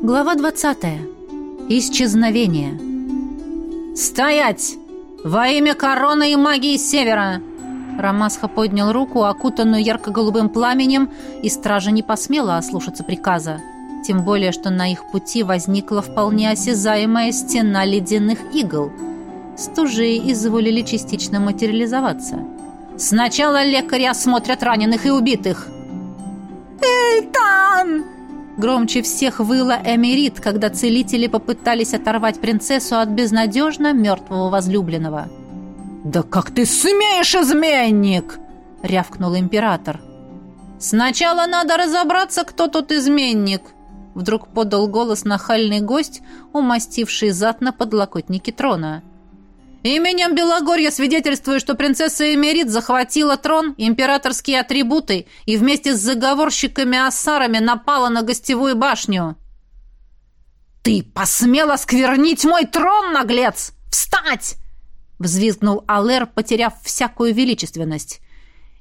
Глава 20. Исчезновение. «Стоять! Во имя короны и магии Севера!» Рамасха поднял руку, окутанную ярко-голубым пламенем, и стража не посмела ослушаться приказа. Тем более, что на их пути возникла вполне осязаемая стена ледяных игл. Стужи изволили частично материализоваться. «Сначала лекари осмотрят раненых и убитых!» Громче всех выла Эмирит, когда целители попытались оторвать принцессу от безнадежно мертвого возлюбленного. «Да как ты смеешь, изменник!» — рявкнул император. «Сначала надо разобраться, кто тут изменник!» Вдруг подал голос нахальный гость, умастивший зад на подлокотнике трона. Именем Белогорья свидетельствую, что принцесса Эмерит захватила трон, императорские атрибуты и вместе с заговорщиками-ассарами напала на гостевую башню. «Ты посмела сквернить мой трон, наглец! Встать!» взвизгнул Алэр, потеряв всякую величественность.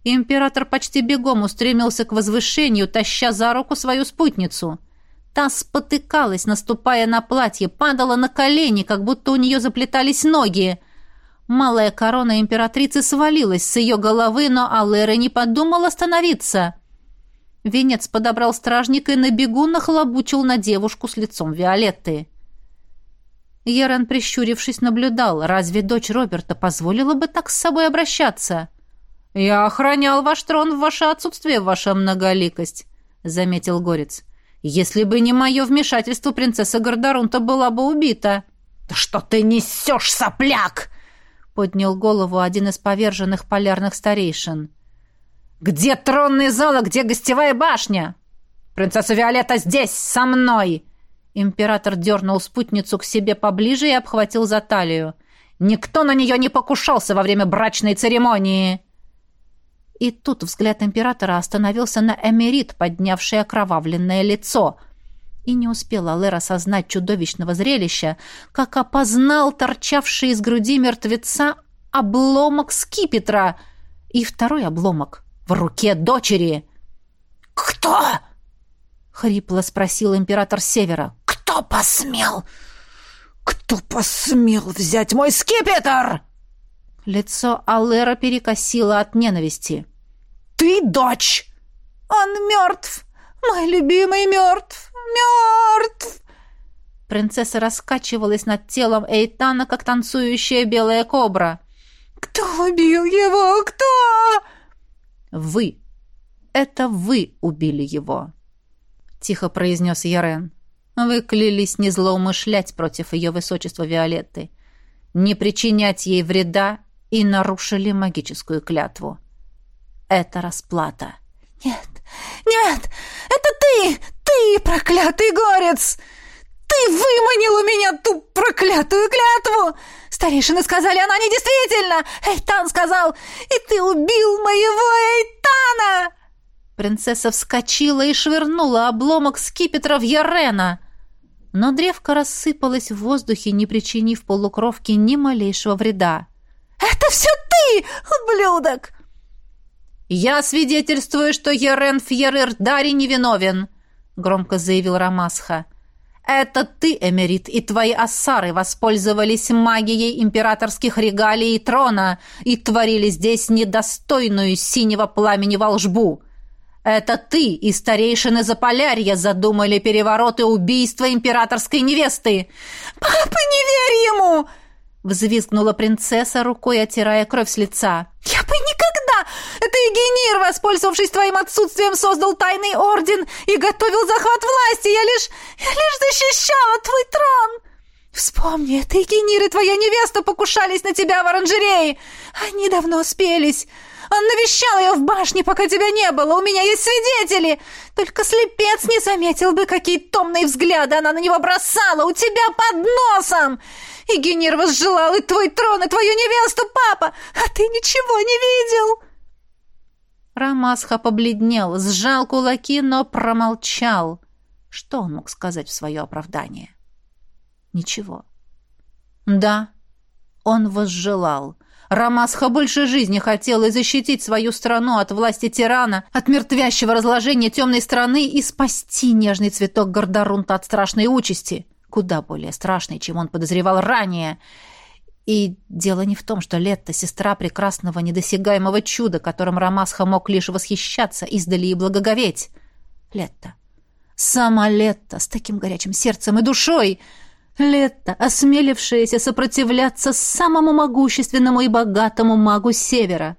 Император почти бегом устремился к возвышению, таща за руку свою спутницу. Та спотыкалась, наступая на платье, падала на колени, как будто у нее заплетались ноги. Малая корона императрицы свалилась с ее головы, но Алэра не подумал остановиться. Венец подобрал стражника и на бегу нахлобучил на девушку с лицом Виолетты. Ерен, прищурившись, наблюдал, разве дочь Роберта позволила бы так с собой обращаться? «Я охранял ваш трон в ваше отсутствие, ваша многоликость», — заметил Горец. «Если бы не мое вмешательство, принцесса Гордорунта была бы убита». «Да что ты несешь, сопляк!» Поднял голову один из поверженных полярных старейшин. «Где тронный зал, а где гостевая башня? Принцесса Виолетта здесь, со мной!» Император дернул спутницу к себе поближе и обхватил за талию. «Никто на нее не покушался во время брачной церемонии!» И тут взгляд императора остановился на Эмерит, поднявший окровавленное лицо. И не успел Алэр осознать чудовищного зрелища, как опознал торчавший из груди мертвеца обломок скипетра и второй обломок в руке дочери. «Кто?» — хрипло спросил император Севера. «Кто посмел? Кто посмел взять мой скипетр?» Лицо Аллера перекосило от ненависти. «Ты дочь!» «Он мертв! Мой любимый мертв! Мертв!» Принцесса раскачивалась над телом Эйтана, как танцующая белая кобра. «Кто убил его? Кто?» «Вы. Это вы убили его», — тихо произнес Ярен. «Вы клялись не злоумышлять против ее высочества Виолетты, не причинять ей вреда и нарушили магическую клятву. Это расплата». «Нет, нет, это ты! Ты, проклятый горец! Ты выманил у меня ту проклятую клятву! Старейшины сказали, она недействительна! Эйтан сказал, и ты убил моего Эйтана!» Принцесса вскочила и швырнула обломок скипетра в Ярена. Но древко рассыпалось в воздухе, не причинив полукровке ни малейшего вреда. «Это все ты, ублюдок!» «Я свидетельствую, что Ерен Фьерер Дари невиновен», — громко заявил Рамасха. «Это ты, Эмерит, и твои ассары воспользовались магией императорских регалий и трона и творили здесь недостойную синего пламени волжбу. Это ты и старейшины Заполярья задумали переворот и убийство императорской невесты». «Папа, не верь ему!» — взвизгнула принцесса, рукой оттирая кровь с лица. «Я бы никогда! Это Егенир, воспользовавшись твоим отсутствием, создал тайный орден и готовил захват власти! Я лишь... я лишь защищала твой трон!» «Вспомни, это Егенир и твоя невеста покушались на тебя в оранжерее! Они давно спелись!» Он навещал ее в башне, пока тебя не было. У меня есть свидетели. Только слепец не заметил бы, какие томные взгляды она на него бросала у тебя под носом. И Генир возжелал и твой трон, и твою невесту, папа, а ты ничего не видел!» Рамасха побледнел, сжал кулаки, но промолчал. Что он мог сказать в свое оправдание? Ничего. Да, он возжелал. Рамасха больше жизни хотела защитить свою страну от власти тирана, от мертвящего разложения темной страны и спасти нежный цветок Гордорунта от страшной участи, куда более страшной, чем он подозревал ранее. И дело не в том, что Летта — сестра прекрасного недосягаемого чуда, которым Рамасха мог лишь восхищаться, издали и благоговеть. Летта. Сама Летта с таким горячим сердцем и душой — Летта, осмелившаяся сопротивляться самому могущественному и богатому магу Севера.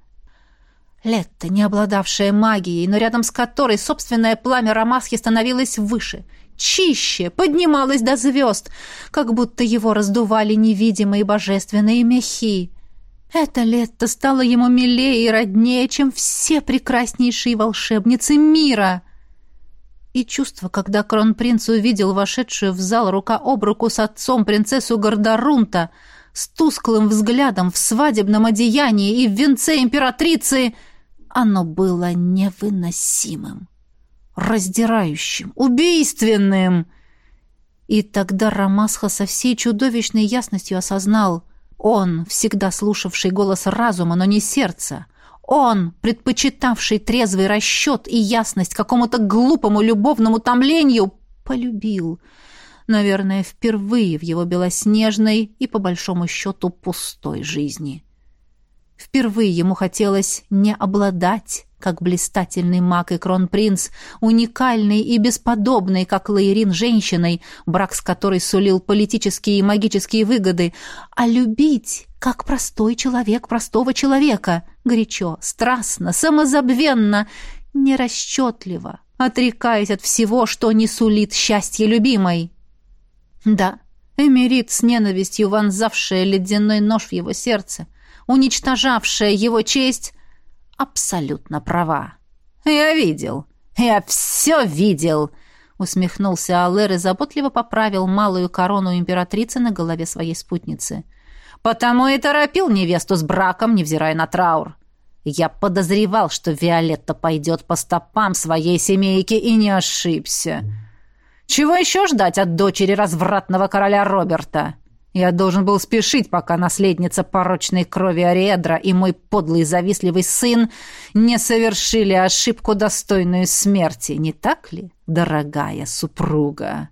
Летта, не обладавшая магией, но рядом с которой собственное пламя Рамасхи становилось выше, чище, поднималось до звезд, как будто его раздували невидимые божественные мехи. Это Летта стало ему милее и роднее, чем все прекраснейшие волшебницы мира — и чувство, когда кронпринц увидел вошедшую в зал рука об руку с отцом принцессу Гордорунта, с тусклым взглядом в свадебном одеянии и в венце императрицы, оно было невыносимым, раздирающим, убийственным. И тогда Рамасха со всей чудовищной ясностью осознал, он, всегда слушавший голос разума, но не сердца, — он, предпочитавший трезвый расчет и ясность какому-то глупому любовному томлению, полюбил. Наверное, впервые в его белоснежной и, по большому счету, пустой жизни. Впервые ему хотелось не обладать, как блистательный маг и кронпринц, уникальной и бесподобной, как Лаирин, женщиной, брак с которой сулил политические и магические выгоды, а любить, как простой человек простого человека, горячо, страстно, самозабвенно, нерасчетливо, отрекаясь от всего, что не сулит счастье любимой. Да, Эмирит с ненавистью вонзавшая ледяной нож в его сердце — уничтожавшая его честь, абсолютно права. «Я видел. Я все видел!» усмехнулся Алэр и заботливо поправил малую корону императрицы на голове своей спутницы. «Потому и торопил невесту с браком, невзирая на траур. Я подозревал, что Виолетта пойдет по стопам своей семейки и не ошибся. Чего еще ждать от дочери развратного короля Роберта?» Я должен был спешить, пока наследница порочной крови Ариэдра и мой подлый завистливый сын не совершили ошибку, достойную смерти, не так ли, дорогая супруга?»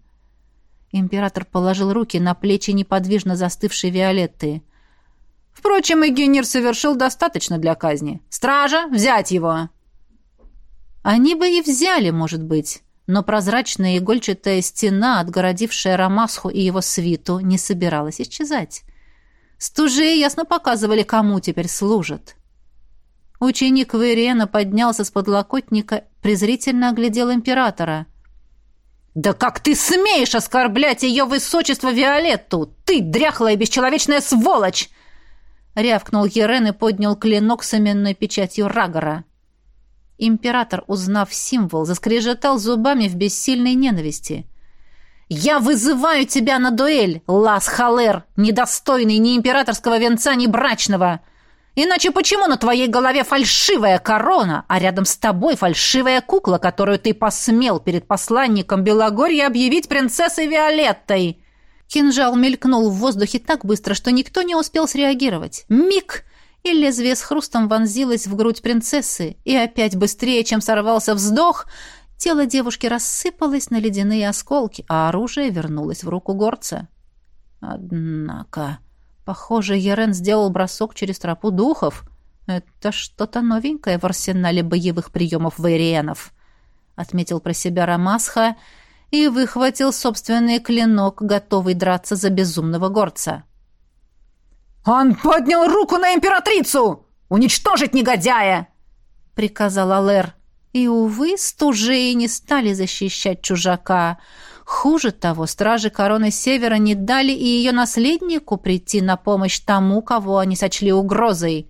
Император положил руки на плечи неподвижно застывшей Виолетты. «Впрочем, Эгенир совершил достаточно для казни. Стража, взять его!» Они бы и взяли, может быть, но прозрачная игольчатая стена, отгородившая Рамасху и его свиту, не собиралась исчезать. Стужи ясно показывали, кому теперь служат. Ученик Вейрена поднялся с подлокотника, презрительно оглядел императора. «Да как ты смеешь оскорблять ее высочество Виолетту? Ты дряхлая бесчеловечная сволочь!» Рявкнул Ерен и поднял клинок с именной печатью Рагора. Император, узнав символ, заскрежетал зубами в бессильной ненависти. «Я вызываю тебя на дуэль, Лас Халер, недостойный ни императорского венца, ни брачного! Иначе почему на твоей голове фальшивая корона, а рядом с тобой фальшивая кукла, которую ты посмел перед посланником Белогорья объявить принцессой Виолеттой?» Кинжал мелькнул в воздухе так быстро, что никто не успел среагировать. «Миг!» И лезвие с хрустом вонзилось в грудь принцессы, и опять быстрее, чем сорвался вздох, тело девушки рассыпалось на ледяные осколки, а оружие вернулось в руку горца. Однако, похоже, Ерен сделал бросок через тропу духов. Это что-то новенькое в арсенале боевых приемов вейриенов, отметил про себя Рамасха и выхватил собственный клинок, готовый драться за безумного горца. — «Он поднял руку на императрицу! Уничтожить негодяя!» — приказал Алэр. И, увы, стужеи не стали защищать чужака. Хуже того, стражи короны Севера не дали и ее наследнику прийти на помощь тому, кого они сочли угрозой.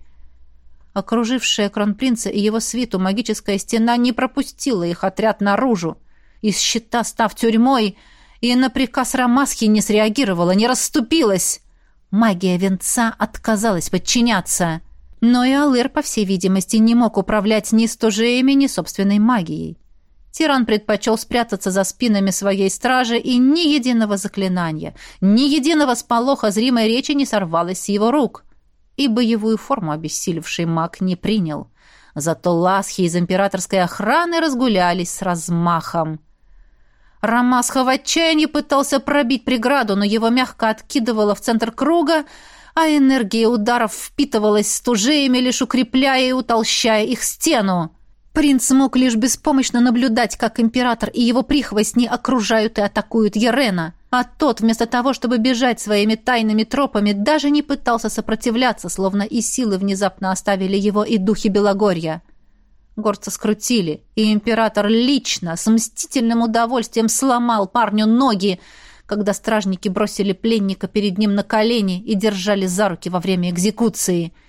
Окружившая кронпринца и его свиту магическая стена не пропустила их отряд наружу. Из щита став тюрьмой, и на приказ Рамасхи не среагировала, не расступилась. Магия венца отказалась подчиняться. Но и Алыр, по всей видимости, не мог управлять ни стужеями, ни собственной магией. Тиран предпочел спрятаться за спинами своей стражи, и ни единого заклинания, ни единого сполоха зримой речи не сорвалось с его рук. и боевую форму обессилевший маг не принял. Зато ласхи из императорской охраны разгулялись с размахом. Рамасха в отчаянии пытался пробить преграду, но его мягко откидывало в центр круга, а энергия ударов впитывалась стужеями, лишь укрепляя и утолщая их стену. Принц мог лишь беспомощно наблюдать, как император и его прихвостни окружают и атакуют Ерена, а тот, вместо того, чтобы бежать своими тайными тропами, даже не пытался сопротивляться, словно и силы внезапно оставили его и духи Белогорья. Горца скрутили, и император лично, с мстительным удовольствием сломал парню ноги, когда стражники бросили пленника перед ним на колени и держали за руки во время экзекуции –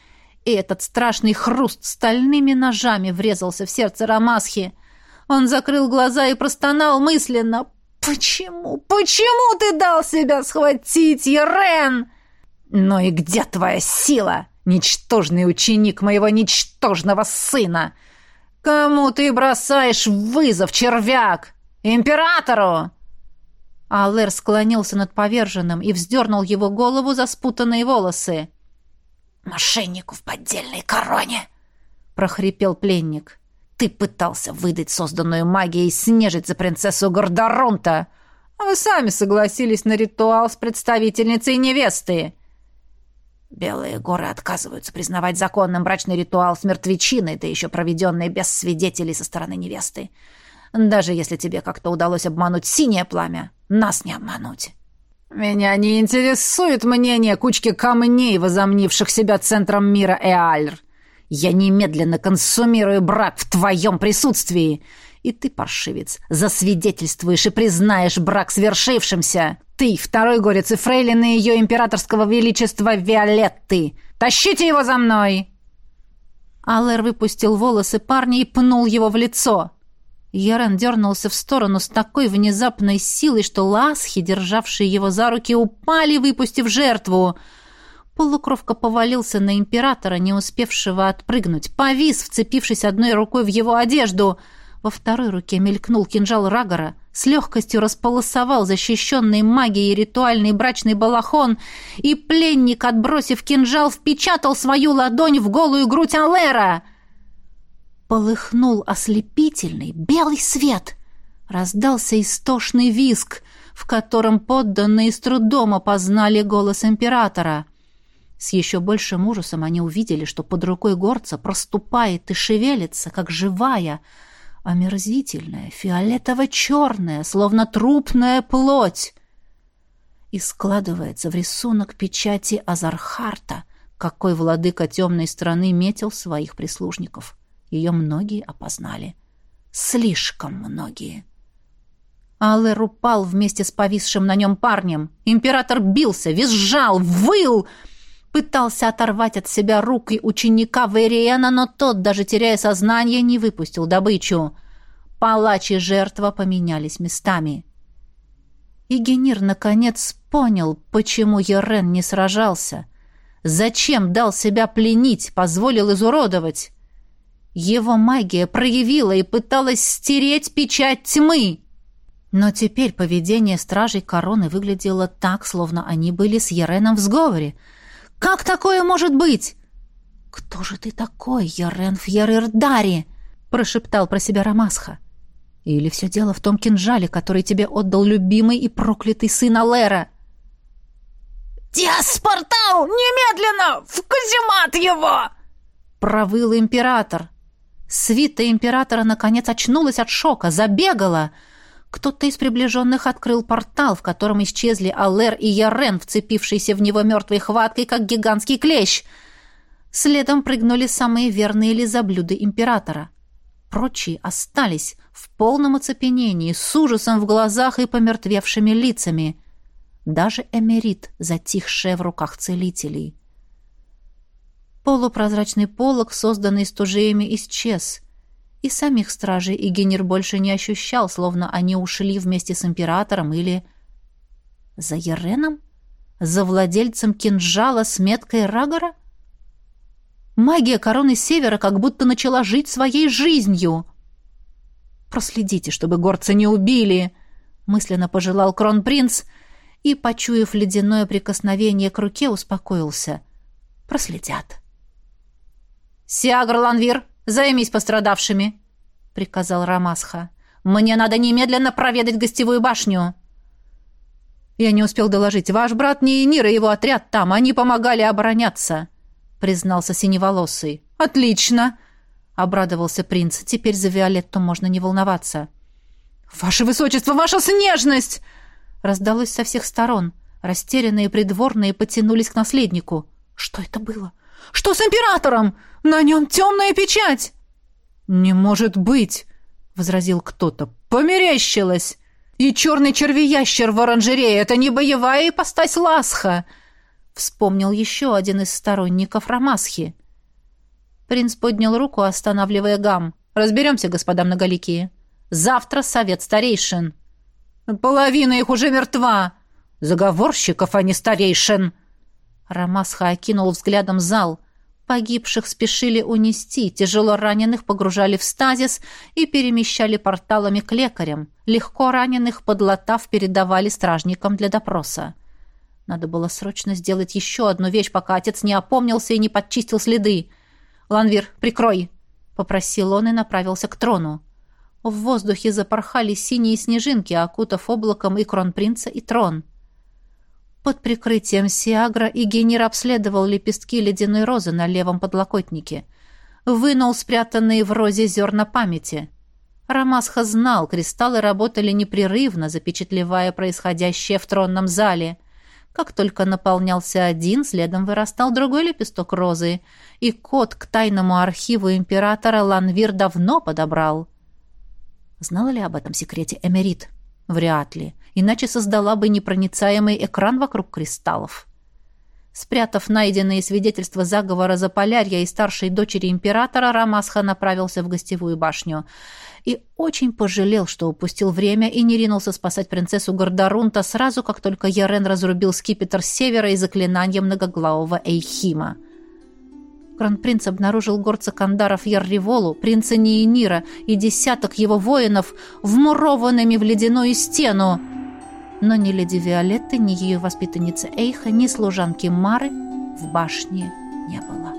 и этот страшный хруст стальными ножами врезался в сердце Рамасхи. Он закрыл глаза и простонал мысленно. «Почему? Почему ты дал себя схватить, Ерен?» «Ну и где твоя сила, ничтожный ученик моего ничтожного сына? Кому ты бросаешь вызов, червяк? Императору?» Алэр склонился над поверженным и вздернул его голову за спутанные волосы. «Мошеннику в поддельной короне!» — прохрипел пленник. «Ты пытался выдать созданную магией снежить за принцессу Гордоронта, а вы сами согласились на ритуал с представительницей невесты!» Белые горы отказываются признавать законным брачный ритуал с мертвечиной, да еще проведенный без свидетелей со стороны невесты. Даже если тебе как-то удалось обмануть синее пламя, нас не обмануть. «Меня не интересует мнение кучки камней, возомнивших себя центром мира Эальр. Я немедленно консумирую брак в твоем присутствии. И ты, паршивец, засвидетельствуешь и признаешь брак свершившимся. Ты, второй горец и фрейлины ее императорского величества Виолетты. Тащите его за мной!» Аллер выпустил волосы парня и пнул его в лицо. Ярен дернулся в сторону с такой внезапной силой, что ласхи, державшие его за руки, упали, выпустив жертву. Полукровка повалился на императора, не успевшего отпрыгнуть, повис, вцепившись одной рукой в его одежду. Во второй руке мелькнул кинжал Рагора, с легкостью располосовал защищенный магией ритуальный брачный балахон, и пленник, отбросив кинжал, впечатал свою ладонь в голую грудь Алера — Полыхнул ослепительный белый свет. Раздался истошный визг, в котором подданные с трудом опознали голос императора. С еще большим ужасом они увидели, что под рукой горца проступает и шевелится, как живая, омерзительная, фиолетово-черная, словно трупная плоть. И складывается в рисунок печати Азархарта, какой владыка темной страны метил своих прислужников. Ее многие опознали. Слишком многие. Аллер упал вместе с повисшим на нем парнем. Император бился, визжал, выл, пытался оторвать от себя руки ученика Вериена, но тот, даже теряя сознание, не выпустил добычу. Палач и жертва поменялись местами. И Генир наконец понял, почему Ерен не сражался. Зачем дал себя пленить, позволил изуродовать? Его магия проявила и пыталась стереть печать тьмы. Но теперь поведение стражей короны выглядело так, словно они были с Ереном в сговоре. «Как такое может быть?» «Кто же ты такой, Ерен Фьерердари?» — прошептал про себя Рамасха. «Или все дело в том кинжале, который тебе отдал любимый и проклятый сын Алера?» «Диаспортал! Немедленно! В каземат его!» — провыл император. Свита императора наконец очнулась от шока, забегала. Кто-то из приближенных открыл портал, в котором исчезли Аллер и Ярен, вцепившиеся в него мертвой хваткой, как гигантский клещ. Следом прыгнули самые верные лизоблюды императора. Прочие остались в полном оцепенении, с ужасом в глазах и помертвевшими лицами. Даже Эмерит, затихшая в руках целителей. Полупрозрачный полог, созданный стужеями, исчез. И самих стражей Игенир больше не ощущал, словно они ушли вместе с императором или... За Ереном? За владельцем кинжала с меткой Рагора? Магия короны Севера как будто начала жить своей жизнью. «Проследите, чтобы горца не убили!» — мысленно пожелал кронпринц и, почуяв ледяное прикосновение к руке, успокоился — проследят. «Сиагр Ланвир, займись пострадавшими», — приказал Рамасха. «Мне надо немедленно проведать гостевую башню». «Я не успел доложить. Ваш брат Нейнир и его отряд там. Они помогали обороняться», — признался Синеволосый. «Отлично!» — обрадовался принц. «Теперь за Виолетту можно не волноваться». «Ваше высочество, ваша снежность!» Раздалось со всех сторон. Растерянные придворные потянулись к наследнику. «Что это было? Что с императором? На нем темная печать!» «Не может быть!» — возразил кто-то. «Померещилось! И черный червиящер в оранжерее — это не боевая ипостась Ласха!» Вспомнил еще один из сторонников Рамасхи. Принц поднял руку, останавливая гам. «Разберемся, господа многоликие. Завтра совет старейшин». «Половина их уже мертва!» «Заговорщиков, а не старейшин!» Рамасха окинул взглядом зал. Погибших спешили унести, тяжело раненых погружали в стазис и перемещали порталами к лекарям. Легко раненых, подлатав, передавали стражникам для допроса. Надо было срочно сделать еще одну вещь, пока отец не опомнился и не подчистил следы. «Ланвир, прикрой!» — попросил он и направился к трону. В воздухе запорхали синие снежинки, окутав облаком и кронпринца, и трон — под прикрытием Сиагра Игенир обследовал лепестки ледяной розы на левом подлокотнике. Вынул спрятанные в розе зерна памяти. Рамасха знал, кристаллы работали непрерывно, запечатлевая происходящее в тронном зале. Как только наполнялся один, следом вырастал другой лепесток розы, и код к тайному архиву императора Ланвир давно подобрал. Знала ли об этом секрете Эмерит? Вряд ли иначе создала бы непроницаемый экран вокруг кристаллов. Спрятав найденные свидетельства заговора Заполярья и старшей дочери императора, Рамасха направился в гостевую башню и очень пожалел, что упустил время и не ринулся спасать принцессу Гордарунта сразу, как только Ярен разрубил скипетр с севера и заклинание многоглавого Эйхима. Кронпринц обнаружил горца Кандаров Ярриволу, принца Ниенира и десяток его воинов, вмурованными в ледяную стену — но ни леди Виолетты, ни ее воспитанницы Эйха, ни служанки Мары в башне не было.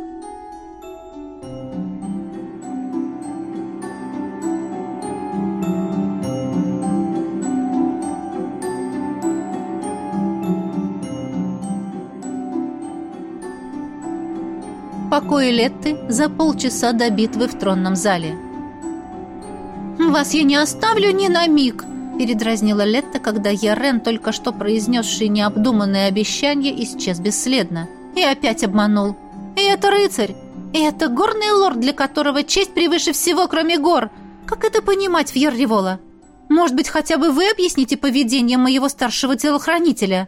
Покои Летты за полчаса до битвы в тронном зале. «Вас я не оставлю ни на миг!» Передразнила Летта, когда Ярен, только что произнесший необдуманное обещание, исчез бесследно. И опять обманул. И это рыцарь! И это горный лорд, для которого честь превыше всего, кроме гор! Как это понимать, Фьер Ривола? Может быть, хотя бы вы объясните поведение моего старшего телохранителя?»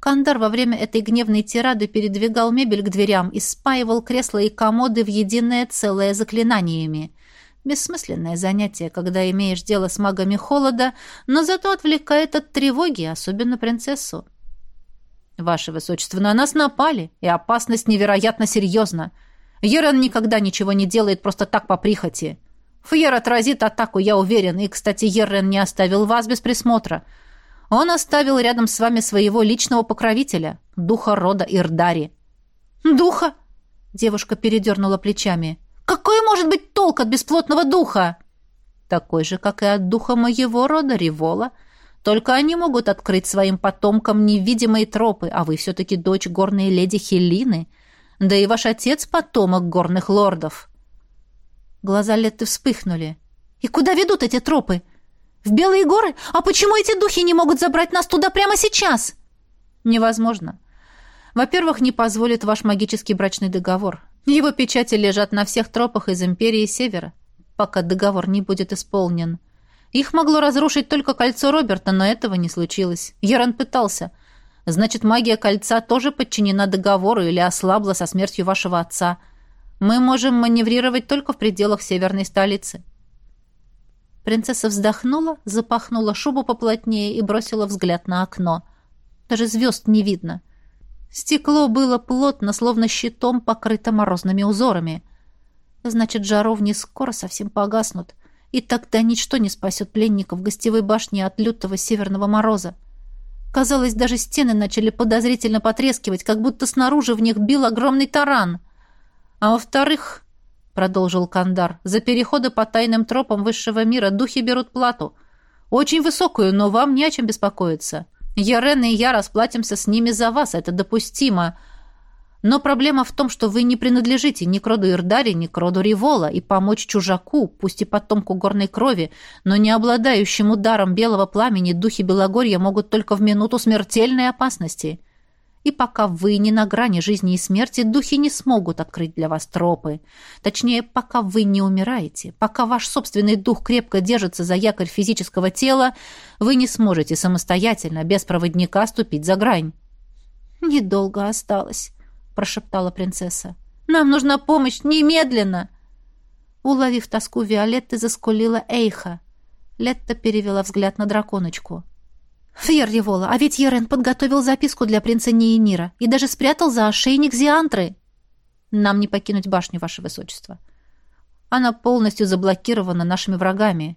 Кандар во время этой гневной тирады передвигал мебель к дверям и спаивал кресла и комоды в единое целое заклинаниями. Бессмысленное занятие, когда имеешь дело с магами холода, но зато отвлекает от тревоги, особенно принцессу. «Ваше Высочество, на нас напали, и опасность невероятно серьезна. Ерен никогда ничего не делает просто так по прихоти. Фьер отразит атаку, я уверен, и, кстати, Ерен не оставил вас без присмотра. Он оставил рядом с вами своего личного покровителя, духа рода Ирдари». «Духа?» — девушка передернула плечами. Какой может быть толк от бесплотного духа? Такой же, как и от духа моего рода, Ривола. Только они могут открыть своим потомкам невидимые тропы, а вы все-таки дочь горной леди Хелины. Да и ваш отец потомок горных лордов. Глаза Летты вспыхнули. И куда ведут эти тропы? В Белые горы? А почему эти духи не могут забрать нас туда прямо сейчас? Невозможно. Во-первых, не позволит ваш магический брачный договор. Его печати лежат на всех тропах из Империи Севера, пока договор не будет исполнен. Их могло разрушить только кольцо Роберта, но этого не случилось. Яран пытался. Значит, магия кольца тоже подчинена договору или ослабла со смертью вашего отца. Мы можем маневрировать только в пределах северной столицы. Принцесса вздохнула, запахнула шубу поплотнее и бросила взгляд на окно. Даже звезд не видно. Стекло было плотно, словно щитом, покрыто морозными узорами. Значит, жаровни скоро совсем погаснут, и тогда ничто не спасет пленников в гостевой башне от лютого северного мороза. Казалось, даже стены начали подозрительно потрескивать, как будто снаружи в них бил огромный таран. А во-вторых, — продолжил Кандар, — за переходы по тайным тропам высшего мира духи берут плату. Очень высокую, но вам не о чем беспокоиться. Ярен и я расплатимся с ними за вас, это допустимо. Но проблема в том, что вы не принадлежите ни к роду Ирдари, ни к роду Ривола, и помочь чужаку, пусть и потомку горной крови, но не обладающему даром белого пламени, духи Белогорья могут только в минуту смертельной опасности. И пока вы не на грани жизни и смерти, духи не смогут открыть для вас тропы. Точнее, пока вы не умираете, пока ваш собственный дух крепко держится за якорь физического тела, вы не сможете самостоятельно, без проводника, ступить за грань. «Недолго осталось», — прошептала принцесса. «Нам нужна помощь немедленно!» Уловив тоску Виолетты, заскулила Эйха. Летта перевела взгляд на драконочку. «Фьер а ведь Ерен подготовил записку для принца Ниенира и даже спрятал за ошейник Зиантры. Нам не покинуть башню, ваше высочество. Она полностью заблокирована нашими врагами.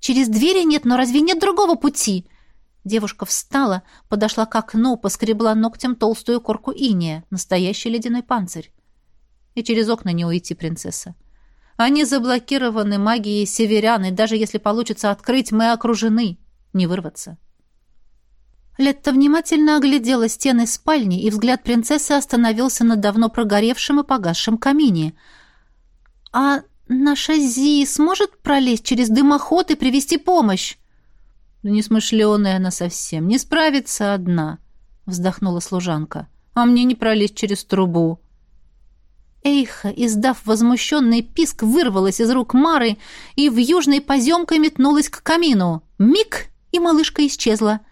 Через двери нет, но разве нет другого пути?» Девушка встала, подошла к окну, поскребла ногтем толстую корку иния, настоящий ледяной панцирь. И через окна не уйти, принцесса. Они заблокированы магией северян, и даже если получится открыть, мы окружены. Не вырваться. Летта внимательно оглядела стены спальни, и взгляд принцессы остановился на давно прогоревшем и погасшем камине. «А наша Зи сможет пролезть через дымоход и привести помощь?» «Да несмышленая она совсем, не справится одна», — вздохнула служанка. «А мне не пролезть через трубу». Эйха, издав возмущенный писк, вырвалась из рук Мары и в южной поземкой метнулась к камину. Миг, и малышка исчезла —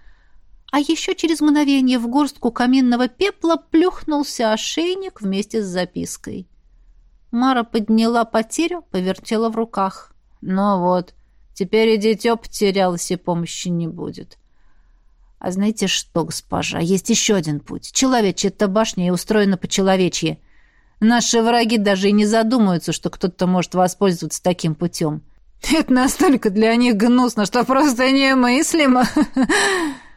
а еще через мгновение в горстку каминного пепла плюхнулся ошейник вместе с запиской. Мара подняла потерю, повертела в руках. «Ну вот, теперь и дитё потерялось, и помощи не будет». «А знаете что, госпожа, есть еще один путь. Человечья-то башня и устроена по-человечьи. Наши враги даже и не задумаются, что кто-то может воспользоваться таким путем. Это настолько для них гнусно, что просто немыслимо!»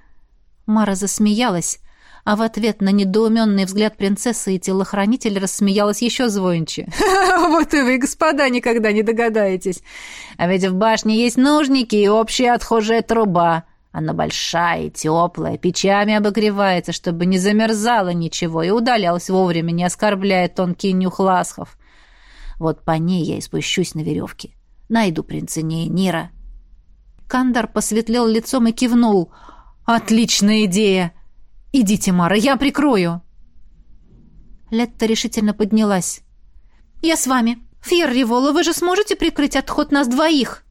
Мара засмеялась, а в ответ на недоуменный взгляд принцессы и телохранитель рассмеялась еще звонче. «Вот и вы, господа, никогда не догадаетесь. А ведь в башне есть нужники и общая отхожая труба. Она большая и теплая, печами обогревается, чтобы не замерзало ничего и удалялась вовремя, не оскорбляя тонкий нюх ласхов. Вот по ней я и спущусь на веревке. Найду принца Нира». Кандар посветлел лицом и кивнул — «Отличная идея! Идите, Мара, я прикрою!» Летта решительно поднялась. «Я с вами. Фьер Ривола, вы же сможете прикрыть отход нас двоих?»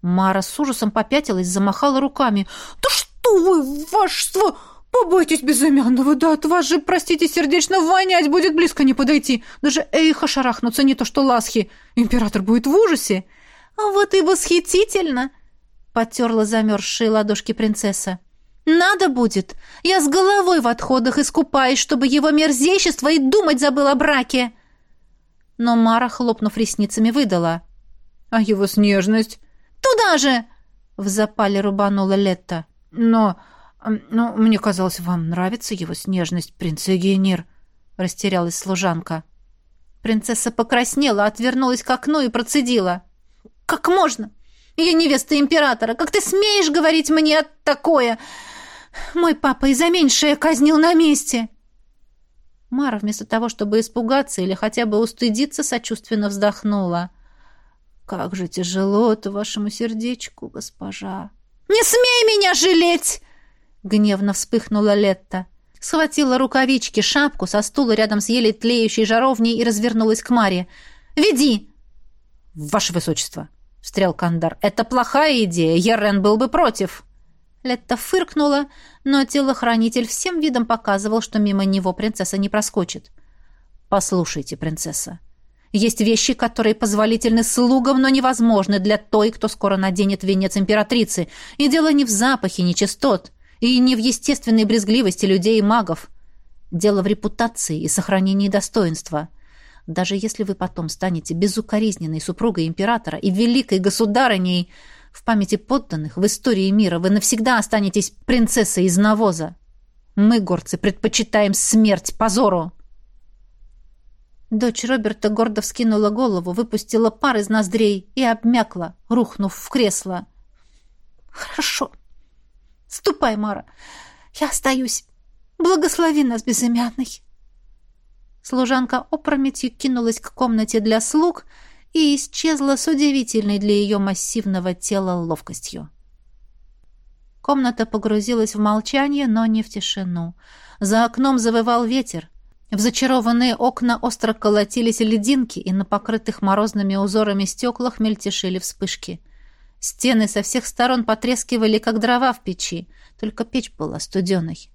Мара с ужасом попятилась, замахала руками. «Да что вы, вашество! Побойтесь безымянного, да от вас же, простите, сердечно вонять будет близко не подойти. Даже эйха шарахнуться, не то что ласхи. Император будет в ужасе». «А вот и восхитительно!» — потерла замерзшие ладошки принцесса. «Надо будет. Я с головой в отходах искупаюсь, чтобы его мерзейшество и думать забыл о браке». Но Мара, хлопнув ресницами, выдала. «А его снежность?» «Туда же!» — в запале рубанула Летта. «Но... но мне казалось, вам нравится его снежность, принц Эгенир», — растерялась служанка. Принцесса покраснела, отвернулась к окну и процедила. «Как можно? Я невеста императора. Как ты смеешь говорить мне такое? Мой папа и за меньшее казнил на месте!» Мара, вместо того, чтобы испугаться или хотя бы устыдиться, сочувственно вздохнула. «Как же тяжело это вашему сердечку, госпожа!» «Не смей меня жалеть!» Гневно вспыхнула Летта. Схватила рукавички, шапку со стула рядом с еле тлеющей жаровней и развернулась к Маре. «Веди!» «Ваше высочество!» — встрял Кандар. «Это плохая идея. Ерен был бы против». Летта фыркнула, но телохранитель всем видом показывал, что мимо него принцесса не проскочит. «Послушайте, принцесса, есть вещи, которые позволительны слугам, но невозможны для той, кто скоро наденет венец императрицы. И дело не в запахе нечистот, и не в естественной брезгливости людей и магов. Дело в репутации и сохранении достоинства. Даже если вы потом станете безукоризненной супругой императора и великой государыней, В памяти подданных, в истории мира вы навсегда останетесь принцессой из навоза. Мы, горцы, предпочитаем смерть позору!» Дочь Роберта гордо вскинула голову, выпустила пар из ноздрей и обмякла, рухнув в кресло. «Хорошо. Ступай, Мара. Я остаюсь. Благослови нас, безымянный!» Служанка опрометью кинулась к комнате для слуг и исчезла с удивительной для ее массивного тела ловкостью. Комната погрузилась в молчание, но не в тишину. За окном завывал ветер. В зачарованные окна остро колотились лединки, и на покрытых морозными узорами стеклах мельтешили вспышки. Стены со всех сторон потрескивали, как дрова в печи, только печь была студеной.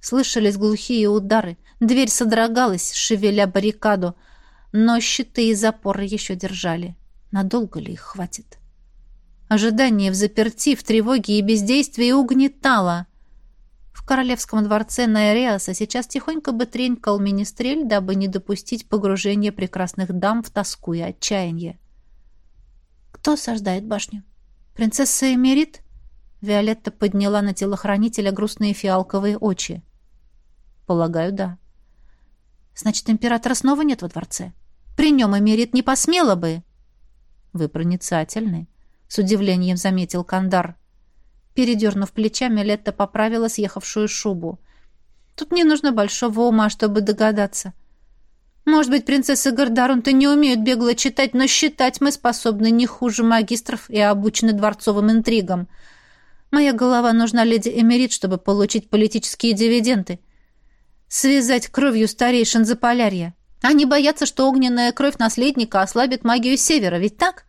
Слышались глухие удары, дверь содрогалась, шевеля баррикаду, но щиты и запоры еще держали. Надолго ли их хватит? Ожидание в заперти, в тревоге и бездействии угнетало. В королевском дворце Найреаса сейчас тихонько бы тренькал министрель, дабы не допустить погружения прекрасных дам в тоску и отчаяние. «Кто осаждает башню? Принцесса Эмерит?» Виолетта подняла на телохранителя грустные фиалковые очи. Полагаю, да. Значит, императора снова нет во дворце. При нем Эмирит не посмела бы. Вы проницательны, с удивлением заметил Кандар. Передернув плечами, Летта поправила съехавшую шубу. Тут не нужно большого ума, чтобы догадаться. Может быть, принцесса Гордарунта не умеют бегло читать, но считать мы способны не хуже магистров и обучены дворцовым интригам. Моя голова нужна леди Эмерит, чтобы получить политические дивиденды связать кровью старейшин Заполярья. Они боятся, что огненная кровь наследника ослабит магию Севера, ведь так?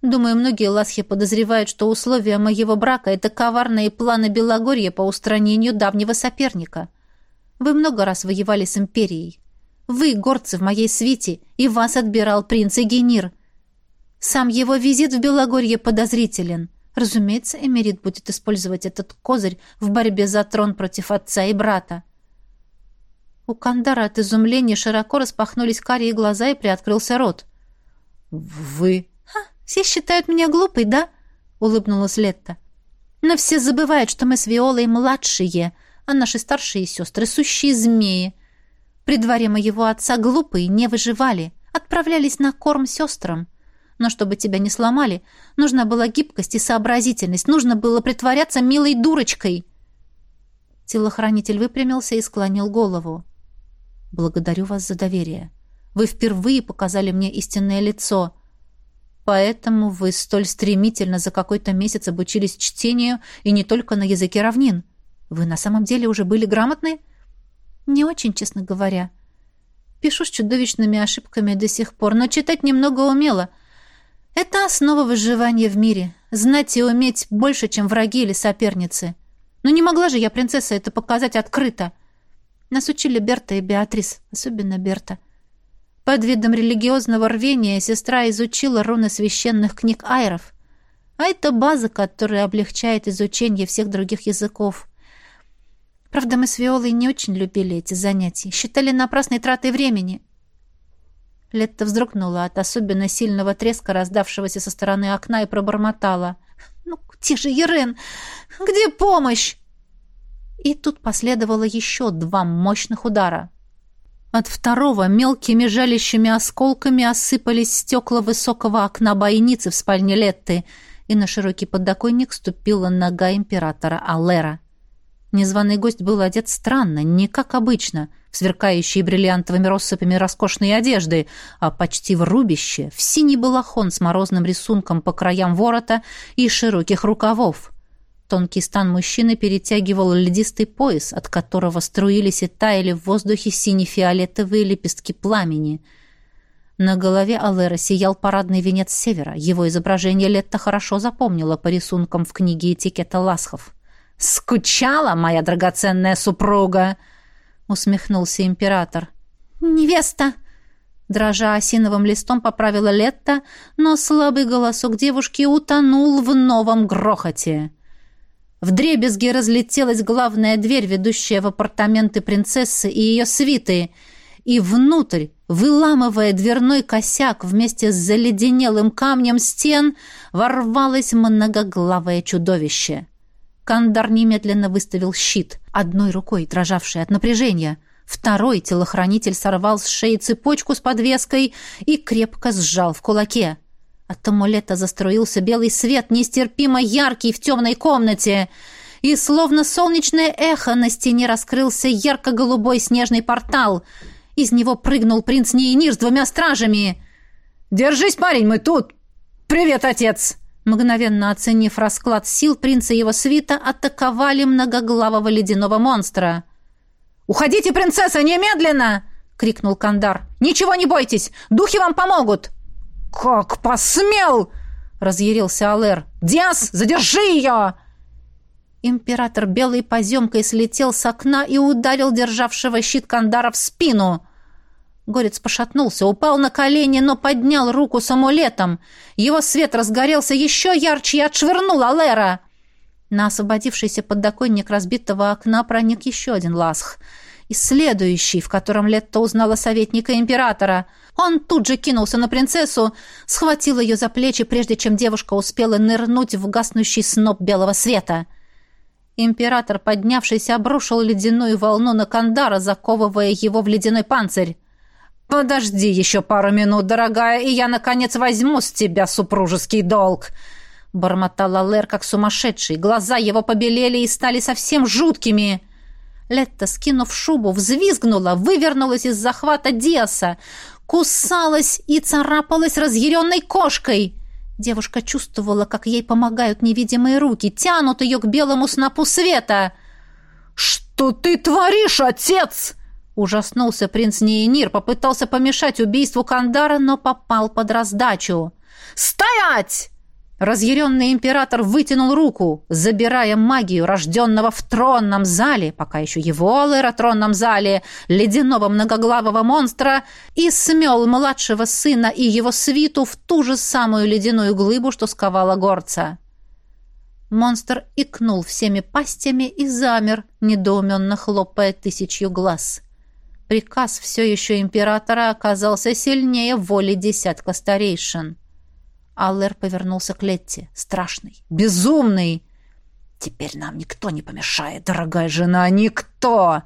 Думаю, многие ласхи подозревают, что условия моего брака — это коварные планы Белогорья по устранению давнего соперника. Вы много раз воевали с Империей. Вы, горцы в моей свите, и вас отбирал принц Эгенир. Сам его визит в Белогорье подозрителен. Разумеется, Эмерит будет использовать этот козырь в борьбе за трон против отца и брата. У Кандара от изумления широко распахнулись карие глаза и приоткрылся рот. «Вы...» «Ха, все считают меня глупой, да?» — улыбнулась Летта. «Но все забывают, что мы с Виолой младшие, а наши старшие сестры — сущие змеи. При дворе моего отца глупые не выживали, отправлялись на корм сестрам. Но чтобы тебя не сломали, нужна была гибкость и сообразительность, нужно было притворяться милой дурочкой». Телохранитель выпрямился и склонил голову. Благодарю вас за доверие. Вы впервые показали мне истинное лицо. Поэтому вы столь стремительно за какой-то месяц обучились чтению и не только на языке равнин. Вы на самом деле уже были грамотны? Не очень, честно говоря. Пишу с чудовищными ошибками до сих пор, но читать немного умела. Это основа выживания в мире. Знать и уметь больше, чем враги или соперницы. Но не могла же я, принцесса, это показать открыто. — нас учили Берта и Беатрис, особенно Берта. Под видом религиозного рвения сестра изучила руны священных книг айров. А это база, которая облегчает изучение всех других языков. Правда, мы с Виолой не очень любили эти занятия, считали напрасной тратой времени. Летта вздрогнула от особенно сильного треска, раздавшегося со стороны окна, и пробормотала. «Ну, где же Ерен? Где помощь?» И тут последовало еще два мощных удара. От второго мелкими жалящими осколками осыпались стекла высокого окна бойницы в спальне Летты, и на широкий подоконник ступила нога императора Алера. Незваный гость был одет странно, не как обычно, в сверкающие бриллиантовыми россыпями роскошной одежды, а почти в рубище, в синий балахон с морозным рисунком по краям ворота и широких рукавов. Тонкий стан мужчины перетягивал льдистый пояс, от которого струились и таяли в воздухе сине-фиолетовые лепестки пламени. На голове Алера сиял парадный венец севера. Его изображение Летта хорошо запомнила по рисункам в книге этикета Ласхов. «Скучала, моя драгоценная супруга!» — усмехнулся император. «Невеста!» Дрожа осиновым листом поправила Летта, но слабый голосок девушки утонул в новом грохоте. В дребезге разлетелась главная дверь, ведущая в апартаменты принцессы и ее свиты, и внутрь, выламывая дверной косяк вместе с заледенелым камнем стен, ворвалось многоглавое чудовище. Кандар немедленно выставил щит, одной рукой дрожавший от напряжения. Второй телохранитель сорвал с шеи цепочку с подвеской и крепко сжал в кулаке. От амулета заструился белый свет, нестерпимо яркий в темной комнате — и словно солнечное эхо на стене раскрылся ярко-голубой снежный портал. Из него прыгнул принц Нейнир с двумя стражами. «Держись, парень, мы тут! Привет, отец!» Мгновенно оценив расклад сил, принца и его свита атаковали многоглавого ледяного монстра. «Уходите, принцесса, немедленно!» — крикнул Кандар. «Ничего не бойтесь! Духи вам помогут!» «Как посмел!» — разъярился Алэр. «Диас, задержи ее!» Император белой поземкой слетел с окна и ударил державшего щит Кандара в спину. Горец пошатнулся, упал на колени, но поднял руку с амулетом. Его свет разгорелся еще ярче и отшвырнул Алера. На освободившийся подоконник разбитого окна проник еще один ласх. И следующий, в котором Летто узнала советника императора. Он тут же кинулся на принцессу, схватил ее за плечи, прежде чем девушка успела нырнуть в гаснущий сноп белого света — Император, поднявшись, обрушил ледяную волну на Кандара, заковывая его в ледяной панцирь. «Подожди еще пару минут, дорогая, и я, наконец, возьму с тебя супружеский долг!» Бормотал Алэр, как сумасшедший. Глаза его побелели и стали совсем жуткими. Летта, скинув шубу, взвизгнула, вывернулась из захвата Диаса, кусалась и царапалась разъяренной кошкой. Девушка чувствовала, как ей помогают невидимые руки, тянут ее к белому снопу света. «Что ты творишь, отец?» Ужаснулся принц Нейнир, попытался помешать убийству Кандара, но попал под раздачу. «Стоять!» Разъяренный император вытянул руку, забирая магию рожденного в тронном зале, пока еще его Алэра тронном зале, ледяного многоглавого монстра, и смел младшего сына и его свиту в ту же самую ледяную глыбу, что сковала горца. Монстр икнул всеми пастями и замер, недоуменно хлопая тысячью глаз. Приказ все еще императора оказался сильнее воли десятка старейшин. Аллер повернулся к Летти. Страшный, безумный. «Теперь нам никто не помешает, дорогая жена, никто!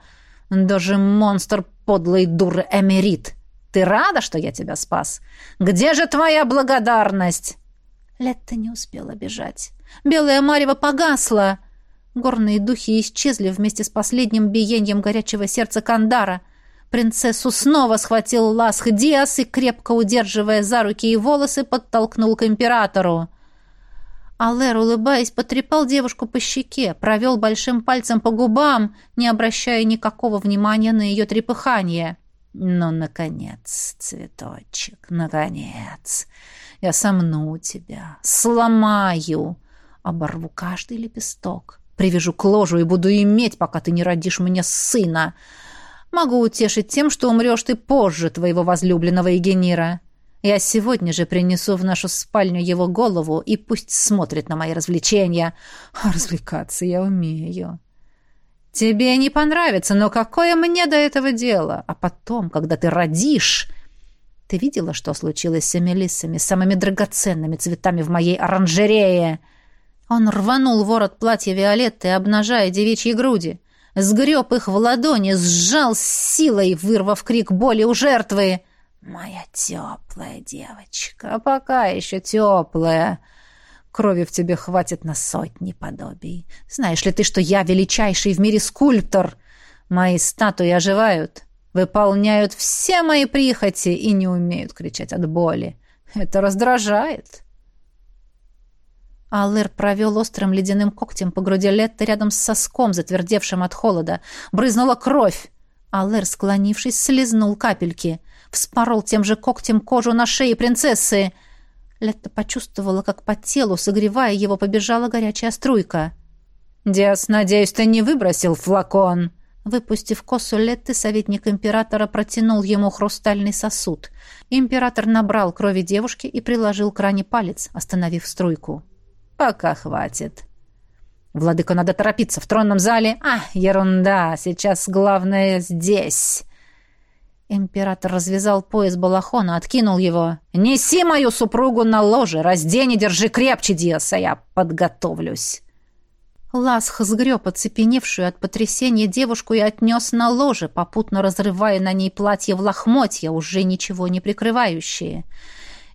Даже монстр подлой дуры Эмерит. Ты рада, что я тебя спас? Где же твоя благодарность?» Летта не успела бежать. Белая марево погасла. Горные духи исчезли вместе с последним биением горячего сердца Кандара — Принцессу снова схватил Ласх Диас и, крепко удерживая за руки и волосы, подтолкнул к императору. Алэр, улыбаясь, потрепал девушку по щеке, провел большим пальцем по губам, не обращая никакого внимания на ее трепыхание. «Ну, наконец, цветочек, наконец! Я сомну тебя, сломаю, оборву каждый лепесток, привяжу к ложу и буду иметь, пока ты не родишь мне сына!» Могу утешить тем, что умрешь ты позже твоего возлюбленного Егенира. Я сегодня же принесу в нашу спальню его голову, и пусть смотрит на мои развлечения. А развлекаться я умею. Тебе не понравится, но какое мне до этого дело? А потом, когда ты родишь... Ты видела, что случилось с эмилиссами, самыми драгоценными цветами в моей оранжерее?» Он рванул ворот платья Виолетты, обнажая девичьи груди сгреб их в ладони, сжал с силой, вырвав крик боли у жертвы. «Моя теплая девочка, пока еще теплая. Крови в тебе хватит на сотни подобий. Знаешь ли ты, что я величайший в мире скульптор? Мои статуи оживают, выполняют все мои прихоти и не умеют кричать от боли. Это раздражает». Аллер провел острым ледяным когтем по груди Летты рядом с соском, затвердевшим от холода. Брызнула кровь. Аллер, склонившись, слезнул капельки. Вспорол тем же когтем кожу на шее принцессы. Летта почувствовала, как по телу, согревая его, побежала горячая струйка. «Диас, надеюсь, ты не выбросил флакон?» Выпустив косу Летты, советник императора протянул ему хрустальный сосуд. Император набрал крови девушки и приложил к ране палец, остановив струйку. Пока хватит. Владыка, надо торопиться в тронном зале. А, ерунда, сейчас главное здесь. Император развязал пояс балахона, откинул его. «Неси мою супругу на ложе, раздень и держи крепче, Диаса, я подготовлюсь». Ласх сгреб оцепеневшую от потрясения девушку и отнес на ложе, попутно разрывая на ней платье в лохмотья, уже ничего не прикрывающие.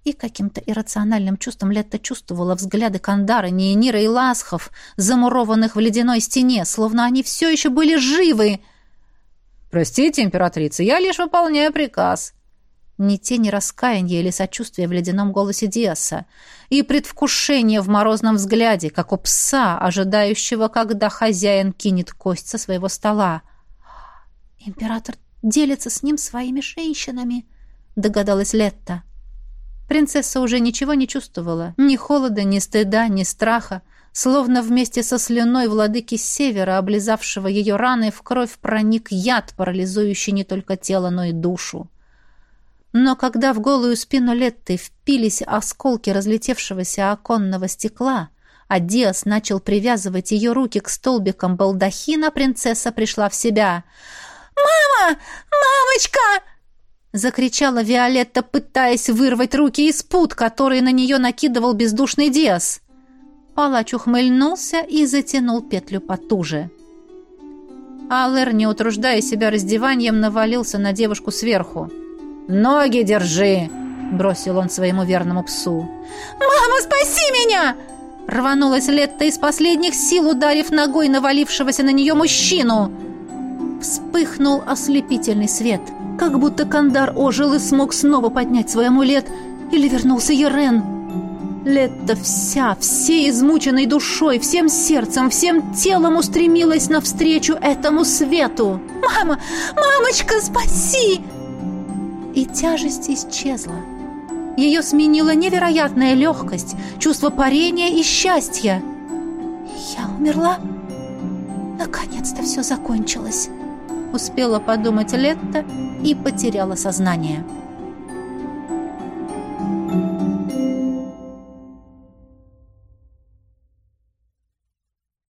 И каким-то иррациональным чувством Летта чувствовала взгляды Кандара, Ниенира и Ласхов, замурованных в ледяной стене, словно они все еще были живы — «Простите, императрица, я лишь выполняю приказ». Ни тени раскаяния или сочувствия в ледяном голосе Диаса, и предвкушение в морозном взгляде, как у пса, ожидающего, когда хозяин кинет кость со своего стола. «Император делится с ним своими женщинами», — догадалась Летта. Принцесса уже ничего не чувствовала, ни холода, ни стыда, ни страха, Словно вместе со слюной владыки севера, облизавшего ее раны, в кровь проник яд, парализующий не только тело, но и душу. Но когда в голую спину Летты впились осколки разлетевшегося оконного стекла, а Диас начал привязывать ее руки к столбикам балдахина, принцесса пришла в себя. «Мама! Мамочка!» Закричала Виолетта, пытаясь вырвать руки из пут, которые на нее накидывал бездушный Диас. Палач ухмыльнулся и затянул петлю потуже. Аллер, не утруждая себя раздеванием, навалился на девушку сверху. «Ноги держи!» — бросил он своему верному псу. «Мама, спаси меня!» Рванулась Летта из последних сил, ударив ногой навалившегося на нее мужчину. Вспыхнул ослепительный свет, как будто Кандар ожил и смог снова поднять свой амулет, или вернулся Ерен. Летта вся, всей измученной душой, всем сердцем, всем телом устремилась навстречу этому свету. «Мама! Мамочка, спаси!» И тяжесть исчезла. Ее сменила невероятная легкость, чувство парения и счастья. «Я умерла? Наконец-то все закончилось!» Успела подумать Летта и потеряла сознание. Thank you